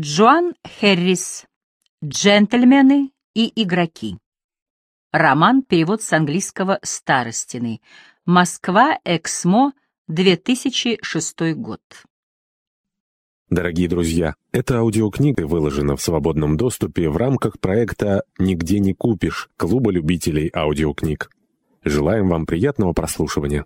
Джоан Хэррис. Джентльмены и игроки. Роман, перевод с английского Старостины. Москва, Эксмо, 2006 год. Дорогие друзья, эта аудиокнига выложена в свободном доступе в рамках проекта «Нигде не купишь» Клуба любителей аудиокниг. Желаем вам приятного прослушивания.